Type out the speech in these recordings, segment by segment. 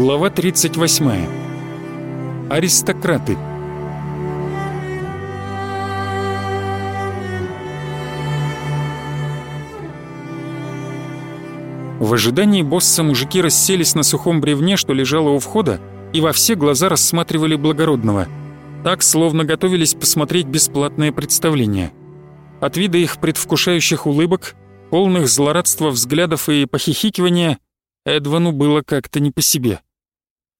Глава 38. Аристократы. В ожидании босса мужики расселись на сухом бревне, что лежало у входа, и во все глаза рассматривали благородного. Так, словно готовились посмотреть бесплатное представление. От вида их предвкушающих улыбок, полных злорадства взглядов и похихикивания – Эдвану было как-то не по себе.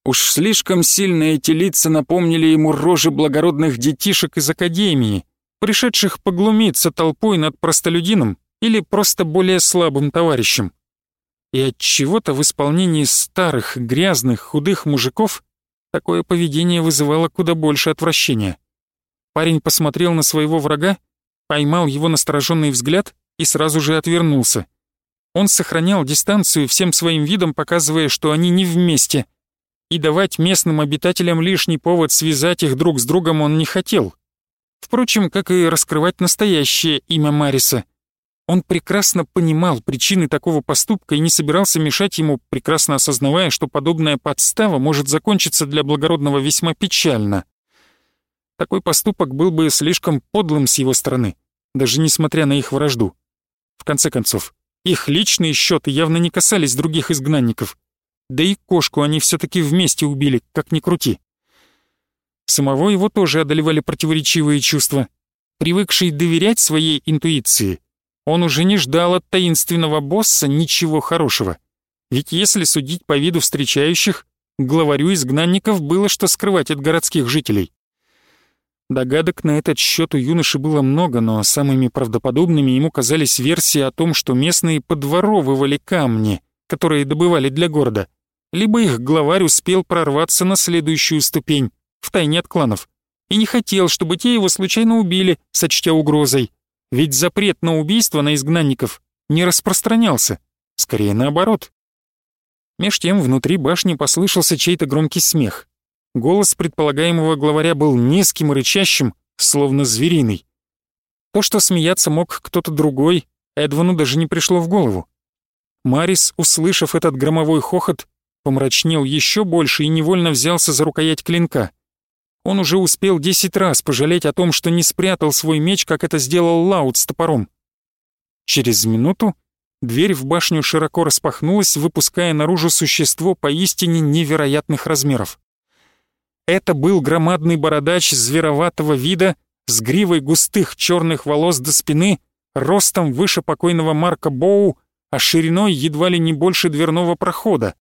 Уж слишком сильно эти лица напомнили ему рожи благородных детишек из академии, пришедших поглумиться толпой над простолюдином или просто более слабым товарищем. И от чего-то в исполнении старых, грязных, худых мужиков такое поведение вызывало куда больше отвращения. Парень посмотрел на своего врага, поймал его настороженный взгляд и сразу же отвернулся — он сохранял дистанцию всем своим видом, показывая, что они не вместе. И давать местным обитателям лишний повод связать их друг с другом он не хотел. Впрочем, как и раскрывать настоящее имя Мариса. Он прекрасно понимал причины такого поступка и не собирался мешать ему, прекрасно осознавая, что подобная подстава может закончиться для благородного весьма печально. Такой поступок был бы слишком подлым с его стороны, даже несмотря на их вражду. В конце концов, их личные счеты явно не касались других изгнанников. Да и кошку они все таки вместе убили, как ни крути. Самого его тоже одолевали противоречивые чувства. Привыкший доверять своей интуиции, он уже не ждал от таинственного босса ничего хорошего. Ведь если судить по виду встречающих, главарю изгнанников было что скрывать от городских жителей. Догадок на этот счет у юноши было много, но самыми правдоподобными ему казались версии о том, что местные подворовывали камни, которые добывали для города, либо их главарь успел прорваться на следующую ступень, втайне от кланов, и не хотел, чтобы те его случайно убили, сочтя угрозой. Ведь запрет на убийство на изгнанников не распространялся, скорее наоборот. Меж тем внутри башни послышался чей-то громкий смех. Голос предполагаемого главаря был низким и рычащим, словно звериный. То, что смеяться мог кто-то другой, Эдвану даже не пришло в голову. Марис, услышав этот громовой хохот, помрачнел еще больше и невольно взялся за рукоять клинка. Он уже успел десять раз пожалеть о том, что не спрятал свой меч, как это сделал Лаут с топором. Через минуту дверь в башню широко распахнулась, выпуская наружу существо поистине невероятных размеров. Это был громадный бородач звероватого вида с гривой густых черных волос до спины, ростом выше покойного Марка Боу, а шириной едва ли не больше дверного прохода.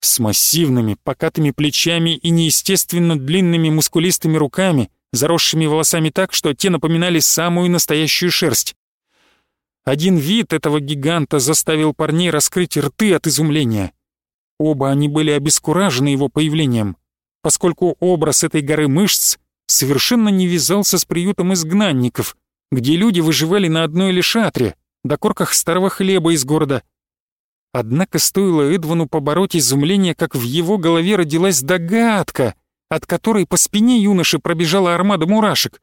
С массивными, покатыми плечами и неестественно длинными мускулистыми руками, заросшими волосами так, что те напоминали самую настоящую шерсть. Один вид этого гиганта заставил парней раскрыть рты от изумления. Оба они были обескуражены его появлением поскольку образ этой горы мышц совершенно не вязался с приютом изгнанников, где люди выживали на одной лишь атре, до корках старого хлеба из города. Однако стоило Эдвану побороть изумление, как в его голове родилась догадка, от которой по спине юноши пробежала армада мурашек.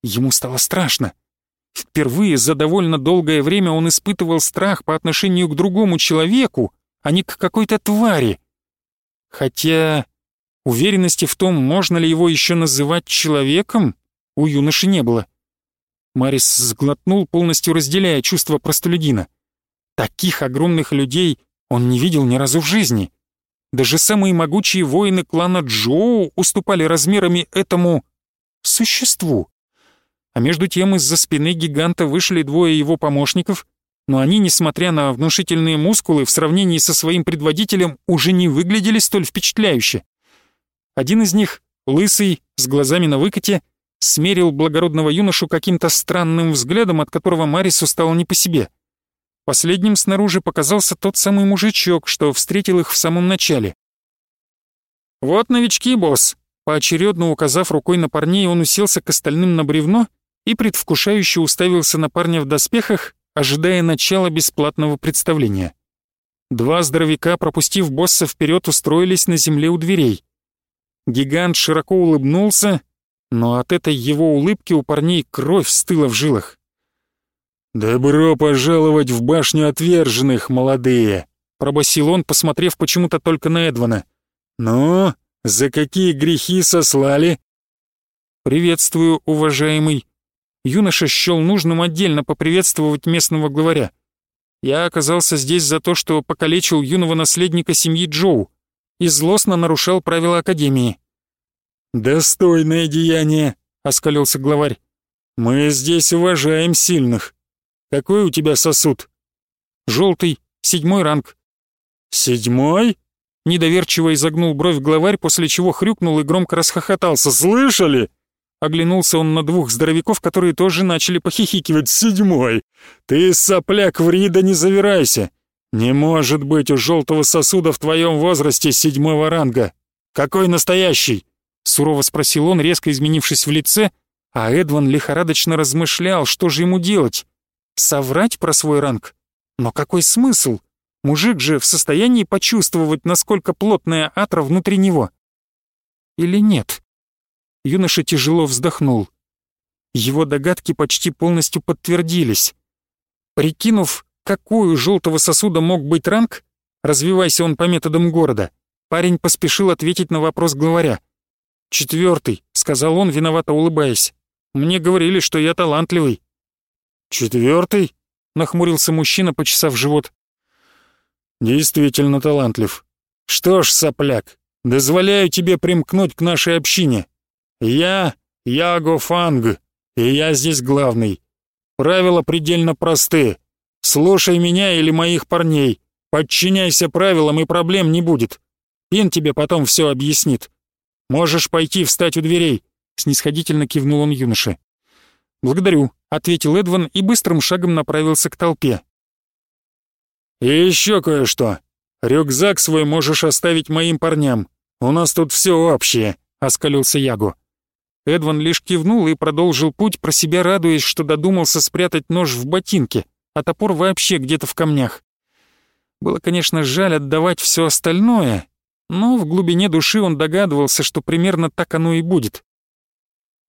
Ему стало страшно. Впервые за довольно долгое время он испытывал страх по отношению к другому человеку, а не к какой-то твари. Хотя Уверенности в том, можно ли его еще называть человеком, у юноши не было. Марис сглотнул, полностью разделяя чувства простолюдина. Таких огромных людей он не видел ни разу в жизни. Даже самые могучие воины клана Джоу уступали размерами этому существу. А между тем из-за спины гиганта вышли двое его помощников, но они, несмотря на внушительные мускулы, в сравнении со своим предводителем уже не выглядели столь впечатляюще. Один из них, лысый, с глазами на выкате, смерил благородного юношу каким-то странным взглядом, от которого Марису стало не по себе. Последним снаружи показался тот самый мужичок, что встретил их в самом начале. «Вот новички, босс!» Поочередно указав рукой на парней, он уселся к остальным на бревно и предвкушающе уставился на парня в доспехах, ожидая начала бесплатного представления. Два здоровяка, пропустив босса вперед, устроились на земле у дверей. Гигант широко улыбнулся, но от этой его улыбки у парней кровь стыла в жилах. «Добро пожаловать в башню отверженных, молодые!» — пробасил он, посмотрев почему-то только на Эдвана. «Ну, за какие грехи сослали?» «Приветствую, уважаемый». Юноша счел нужным отдельно поприветствовать местного главаря. «Я оказался здесь за то, что покалечил юного наследника семьи Джоу и злостно нарушал правила Академии». «Достойное деяние», — оскалился главарь. «Мы здесь уважаем сильных. Какой у тебя сосуд?» «Желтый, седьмой ранг». «Седьмой?» Недоверчиво изогнул бровь главарь, после чего хрюкнул и громко расхохотался. «Слышали?» Оглянулся он на двух здоровяков, которые тоже начали похихикивать. «Седьмой! Ты, сопляк, в Рида не завирайся! Не может быть у желтого сосуда в твоем возрасте седьмого ранга! Какой настоящий?» Сурово спросил он, резко изменившись в лице, а Эдван лихорадочно размышлял, что же ему делать. Соврать про свой ранг? Но какой смысл? Мужик же в состоянии почувствовать, насколько плотная атра внутри него. Или нет? Юноша тяжело вздохнул. Его догадки почти полностью подтвердились. Прикинув, какой у желтого сосуда мог быть ранг, развивайся он по методам города, парень поспешил ответить на вопрос главаря. «Четвертый», — сказал он, виновато улыбаясь. «Мне говорили, что я талантливый». «Четвертый?» — нахмурился мужчина, почесав живот. «Действительно талантлив. Что ж, сопляк, дозволяю тебе примкнуть к нашей общине. Я Яго Фанг, и я здесь главный. Правила предельно просты. Слушай меня или моих парней. Подчиняйся правилам, и проблем не будет. Пин тебе потом все объяснит. Можешь пойти встать у дверей», — снисходительно кивнул он юноше. «Благодарю», — ответил Эдван и быстрым шагом направился к толпе. «И еще кое-что. Рюкзак свой можешь оставить моим парням. У нас тут все общее», — оскалился Ягу. Эдван лишь кивнул и продолжил путь, про себя радуясь, что додумался спрятать нож в ботинке, а топор вообще где-то в камнях. Было, конечно, жаль отдавать все остальное, но в глубине души он догадывался, что примерно так оно и будет.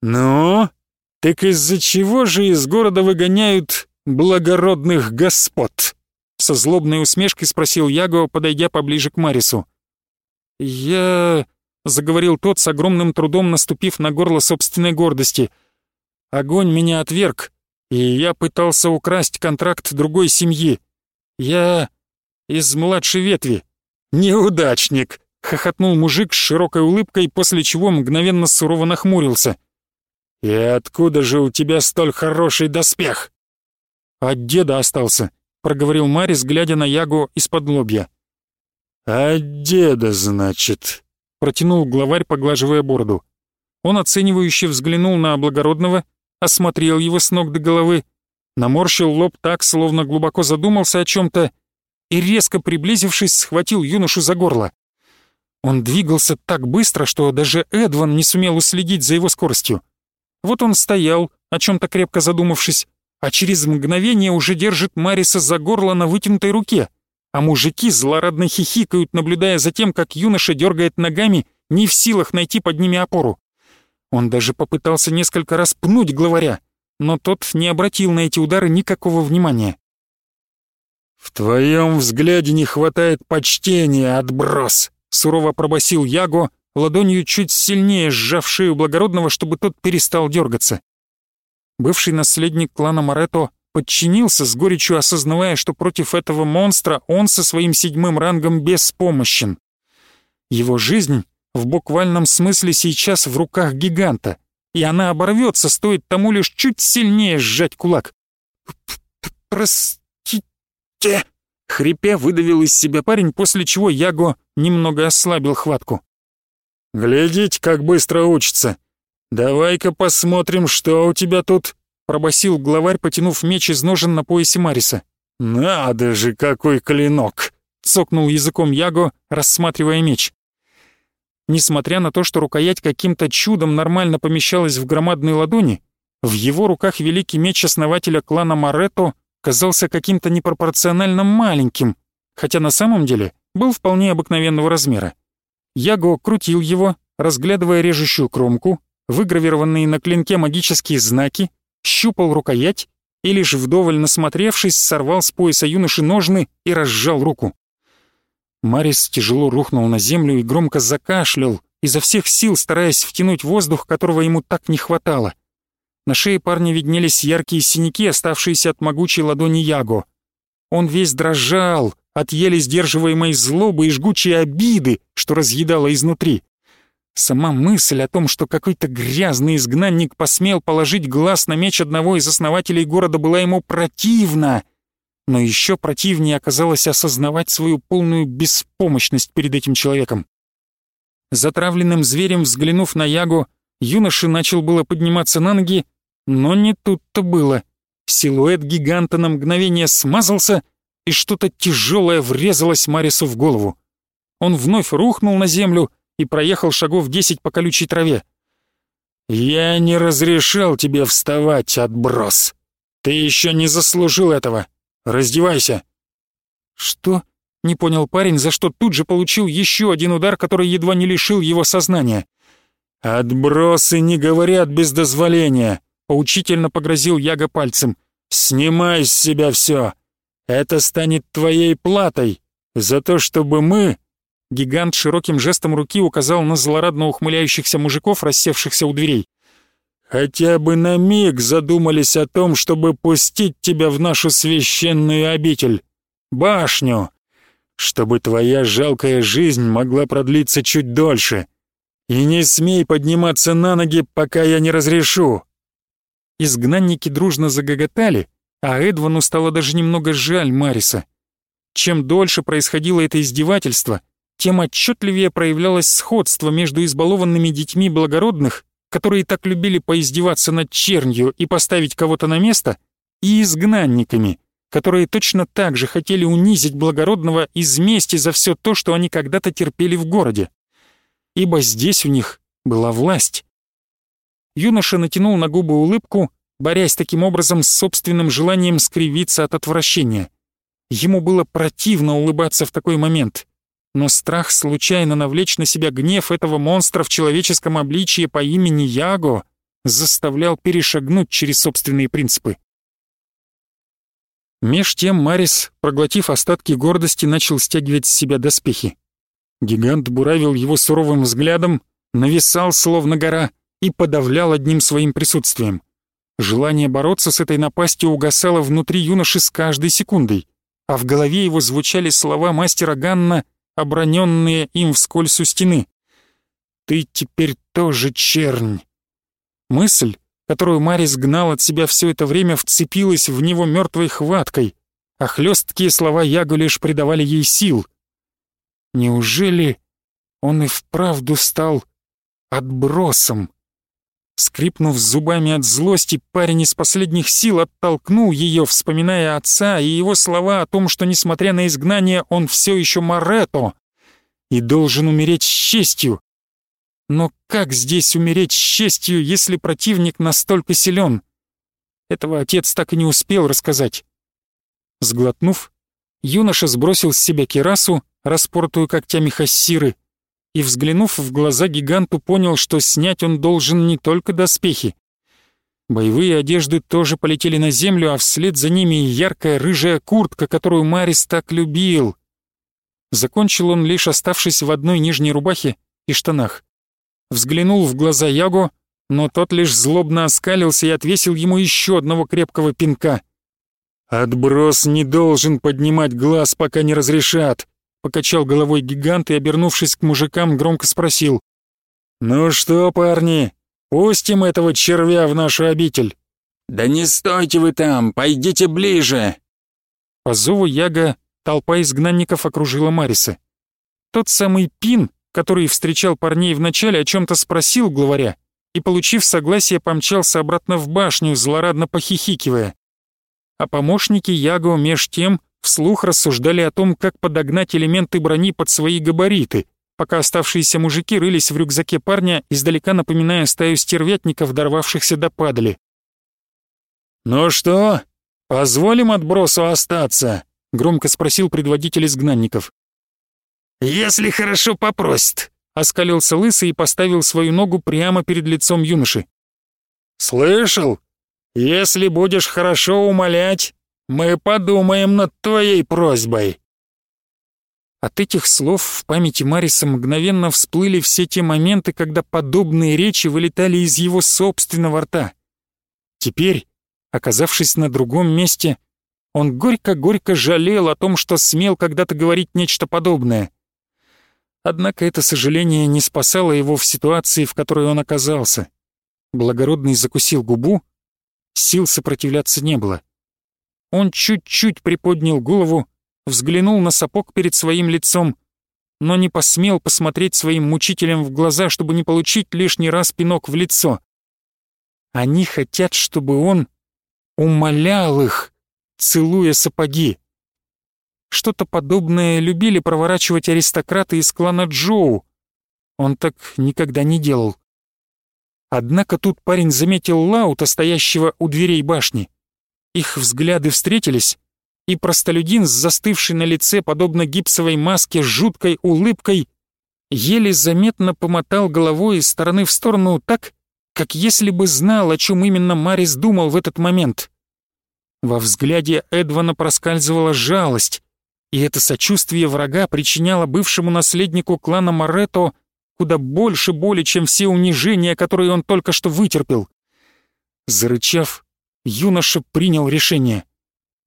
«Ну, так из-за чего же из города выгоняют благородных господ?» Со злобной усмешкой спросил Яго, подойдя поближе к Марису. «Я...» — заговорил тот с огромным трудом, наступив на горло собственной гордости. «Огонь меня отверг, и я пытался украсть контракт другой семьи. Я из младшей ветви». «Неудачник!» — хохотнул мужик с широкой улыбкой, после чего мгновенно сурово нахмурился. «И откуда же у тебя столь хороший доспех?» «От деда остался», — проговорил Марис, глядя на Ягу из-под лобья. «А деда, значит?» — протянул главарь, поглаживая бороду. Он оценивающе взглянул на благородного, осмотрел его с ног до головы, наморщил лоб так, словно глубоко задумался о чем-то, и, резко приблизившись, схватил юношу за горло. Он двигался так быстро, что даже Эдван не сумел уследить за его скоростью. Вот он стоял, о чем-то крепко задумавшись, а через мгновение уже держит Мариса за горло на вытянутой руке, а мужики злорадно хихикают, наблюдая за тем, как юноша дергает ногами, не в силах найти под ними опору. Он даже попытался несколько раз пнуть главаря, но тот не обратил на эти удары никакого внимания. «В твоем взгляде не хватает почтения, отброс!» — сурово пробасил Яго, ладонью чуть сильнее сжав шею благородного, чтобы тот перестал дергаться. Бывший наследник клана Морето подчинился, с горечью осознавая, что против этого монстра он со своим седьмым рангом беспомощен. Его жизнь в буквальном смысле сейчас в руках гиганта, и она оборвется, стоит тому лишь чуть сильнее сжать кулак. «Простите!» Хрипя выдавил из себя парень, после чего Яго немного ослабил хватку. «Глядите, как быстро учится!» «Давай-ка посмотрим, что у тебя тут», — пробасил главарь, потянув меч из ножен на поясе Мариса. «Надо же, какой клинок!» — цокнул языком Яго, рассматривая меч. Несмотря на то, что рукоять каким-то чудом нормально помещалась в громадной ладони, в его руках великий меч основателя клана Марето казался каким-то непропорционально маленьким, хотя на самом деле был вполне обыкновенного размера. Яго крутил его, разглядывая режущую кромку, выгравированные на клинке магические знаки, щупал рукоять и лишь вдоволь насмотревшись, сорвал с пояса юноши ножны и разжал руку. Марис тяжело рухнул на землю и громко закашлял, изо всех сил стараясь втянуть воздух, которого ему так не хватало. На шее парня виднелись яркие синяки, оставшиеся от могучей ладони Яго. Он весь дрожал от еле сдерживаемой злобы и жгучей обиды, что разъедало изнутри. Сама мысль о том, что какой-то грязный изгнанник посмел положить глаз на меч одного из основателей города, была ему противна. Но еще противнее оказалось осознавать свою полную беспомощность перед этим человеком. Затравленным зверем взглянув на Ягу, юноша начал было подниматься на ноги, но не тут-то было. Силуэт гиганта на мгновение смазался, и что-то тяжелое врезалось Марису в голову. Он вновь рухнул на землю и проехал шагов десять по колючей траве. «Я не разрешал тебе вставать, отброс. Ты еще не заслужил этого. Раздевайся». «Что?» — не понял парень, за что тут же получил еще один удар, который едва не лишил его сознания. «Отбросы не говорят без дозволения», — поучительно погрозил Яга пальцем. «Снимай с себя все. Это станет твоей платой за то, чтобы мы...» Гигант широким жестом руки указал на злорадно ухмыляющихся мужиков, рассевшихся у дверей. «Хотя бы на миг задумались о том, чтобы пустить тебя в нашу священную обитель, башню, чтобы твоя жалкая жизнь могла продлиться чуть дольше. И не смей подниматься на ноги, пока я не разрешу». Изгнанники дружно загоготали, а Эдвану стало даже немного жаль Мариса. Чем дольше происходило это издевательство, тем отчетливее проявлялось сходство между избалованными детьми благородных, которые так любили поиздеваться над чернью и поставить кого-то на место, и изгнанниками, которые точно так же хотели унизить благородного из мести за все то, что они когда-то терпели в городе. Ибо здесь у них была власть. Юноша натянул на губы улыбку, борясь таким образом с собственным желанием скривиться от отвращения. Ему было противно улыбаться в такой момент — но страх случайно навлечь на себя гнев этого монстра в человеческом обличье по имени Яго заставлял перешагнуть через собственные принципы. Меж тем Марис, проглотив остатки гордости, начал стягивать с себя доспехи. Гигант буравил его суровым взглядом, нависал словно гора и подавлял одним своим присутствием. Желание бороться с этой напастью угасало внутри юноши с каждой секундой, а в голове его звучали слова мастера Ганна оброненные им вскользь у стены. «Ты теперь тоже чернь». Мысль, которую Марис гнал от себя все это время, вцепилась в него мертвой хваткой, а хлесткие слова Ягу лишь придавали ей сил. Неужели он и вправду стал отбросом? Скрипнув зубами от злости, парень из последних сил оттолкнул ее, вспоминая отца и его слова о том, что, несмотря на изгнание, он все еще Марето и должен умереть с честью. Но как здесь умереть с честью, если противник настолько силен? Этого отец так и не успел рассказать. Сглотнув, юноша сбросил с себя кирасу, распортую когтями хассиры, и, взглянув в глаза гиганту, понял, что снять он должен не только доспехи. Боевые одежды тоже полетели на землю, а вслед за ними и яркая рыжая куртка, которую Марис так любил. Закончил он, лишь оставшись в одной нижней рубахе и штанах. Взглянул в глаза Яго, но тот лишь злобно оскалился и отвесил ему еще одного крепкого пинка. «Отброс не должен поднимать глаз, пока не разрешат», Покачал головой гигант и, обернувшись к мужикам, громко спросил. «Ну что, парни, пустим этого червя в нашу обитель?» «Да не стойте вы там, пойдите ближе!» По зову Яга толпа изгнанников окружила Мариса. Тот самый Пин, который встречал парней вначале, о чем-то спросил главаря и, получив согласие, помчался обратно в башню, злорадно похихикивая. А помощники Яго меж тем вслух рассуждали о том, как подогнать элементы брони под свои габариты, пока оставшиеся мужики рылись в рюкзаке парня, издалека напоминая стаю стервятников, дорвавшихся до падали. «Ну что, позволим отбросу остаться?» — громко спросил предводитель изгнанников. «Если хорошо попросит», — оскалился лысый и поставил свою ногу прямо перед лицом юноши. «Слышал? Если будешь хорошо умолять, мы подумаем над твоей просьбой». От этих слов в памяти Мариса мгновенно всплыли все те моменты, когда подобные речи вылетали из его собственного рта. Теперь, оказавшись на другом месте, он горько-горько жалел о том, что смел когда-то говорить нечто подобное. Однако это сожаление не спасало его в ситуации, в которой он оказался. Благородный закусил губу, сил сопротивляться не было. Он чуть-чуть приподнял голову, взглянул на сапог перед своим лицом, но не посмел посмотреть своим мучителям в глаза, чтобы не получить лишний раз пинок в лицо. Они хотят, чтобы он умолял их, целуя сапоги. Что-то подобное любили проворачивать аристократы из клана Джоу. Он так никогда не делал. Однако тут парень заметил Лаута, стоящего у дверей башни. Их взгляды встретились, и простолюдин с застывшей на лице, подобно гипсовой маске, жуткой улыбкой, еле заметно помотал головой из стороны в сторону так, как если бы знал, о чем именно Марис думал в этот момент. Во взгляде Эдвана проскальзывала жалость, и это сочувствие врага причиняло бывшему наследнику клана Моретто куда больше боли, чем все унижения, которые он только что вытерпел. Зарычав, юноша принял решение.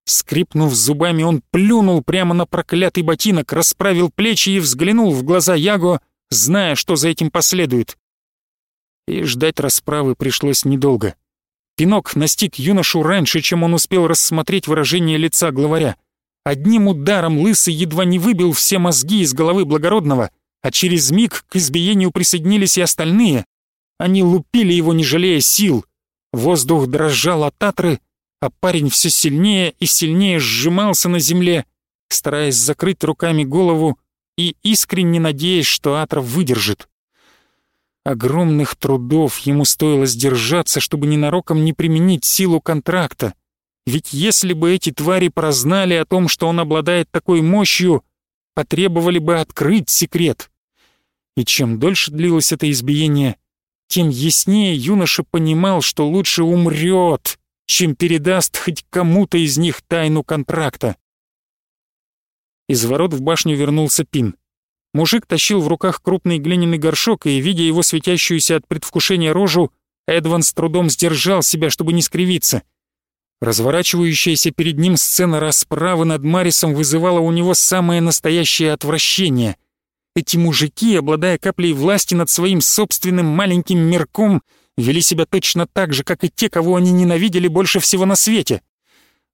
Скрипнув зубами, он плюнул прямо на проклятый ботинок, расправил плечи и взглянул в глаза Яго, зная, что за этим последует. И ждать расправы пришлось недолго. Пинок настиг юношу раньше, чем он успел рассмотреть выражение лица главаря. Одним ударом лысый едва не выбил все мозги из головы благородного, а через миг к избиению присоединились и остальные. Они лупили его, не жалея сил. Воздух дрожал от татры, а парень все сильнее и сильнее сжимался на земле, стараясь закрыть руками голову и искренне надеясь, что Атра выдержит. Огромных трудов ему стоило сдержаться, чтобы ненароком не применить силу контракта. Ведь если бы эти твари прознали о том, что он обладает такой мощью, потребовали бы открыть секрет. И чем дольше длилось это избиение, тем яснее юноша понимал, что лучше умрет, чем передаст хоть кому-то из них тайну контракта. Из ворот в башню вернулся Пин. Мужик тащил в руках крупный глиняный горшок, и, видя его светящуюся от предвкушения рожу, Эдван с трудом сдержал себя, чтобы не скривиться. Разворачивающаяся перед ним сцена расправы над Марисом вызывала у него самое настоящее отвращение. Эти мужики, обладая каплей власти над своим собственным маленьким мирком, вели себя точно так же, как и те, кого они ненавидели больше всего на свете.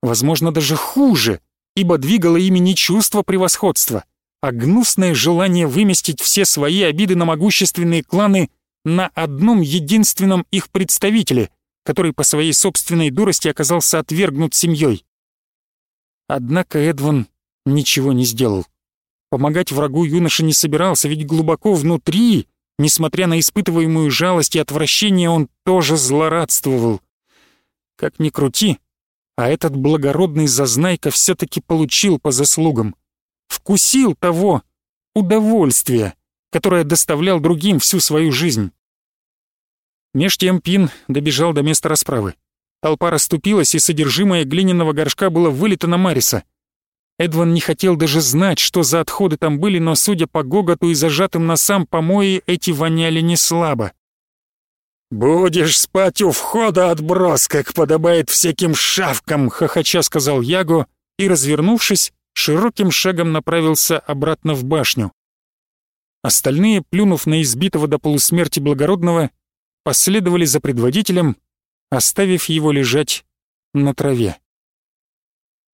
Возможно, даже хуже, ибо двигало ими не чувство превосходства, а гнусное желание выместить все свои обиды на могущественные кланы на одном единственном их представителе, который по своей собственной дурости оказался отвергнут семьей. Однако Эдван ничего не сделал. Помогать врагу юноша не собирался, ведь глубоко внутри Несмотря на испытываемую жалость и отвращение, он тоже злорадствовал. Как ни крути, а этот благородный зазнайка все-таки получил по заслугам. Вкусил того удовольствия, которое доставлял другим всю свою жизнь. Меж тем Пин добежал до места расправы. Толпа расступилась, и содержимое глиняного горшка было вылито на Мариса — Эдван не хотел даже знать, что за отходы там были, но, судя по гоготу и зажатым носам помои, эти воняли не слабо. «Будешь спать у входа, отброс, как подобает всяким шавкам!» — хохоча сказал Яго и, развернувшись, широким шагом направился обратно в башню. Остальные, плюнув на избитого до полусмерти благородного, последовали за предводителем, оставив его лежать на траве.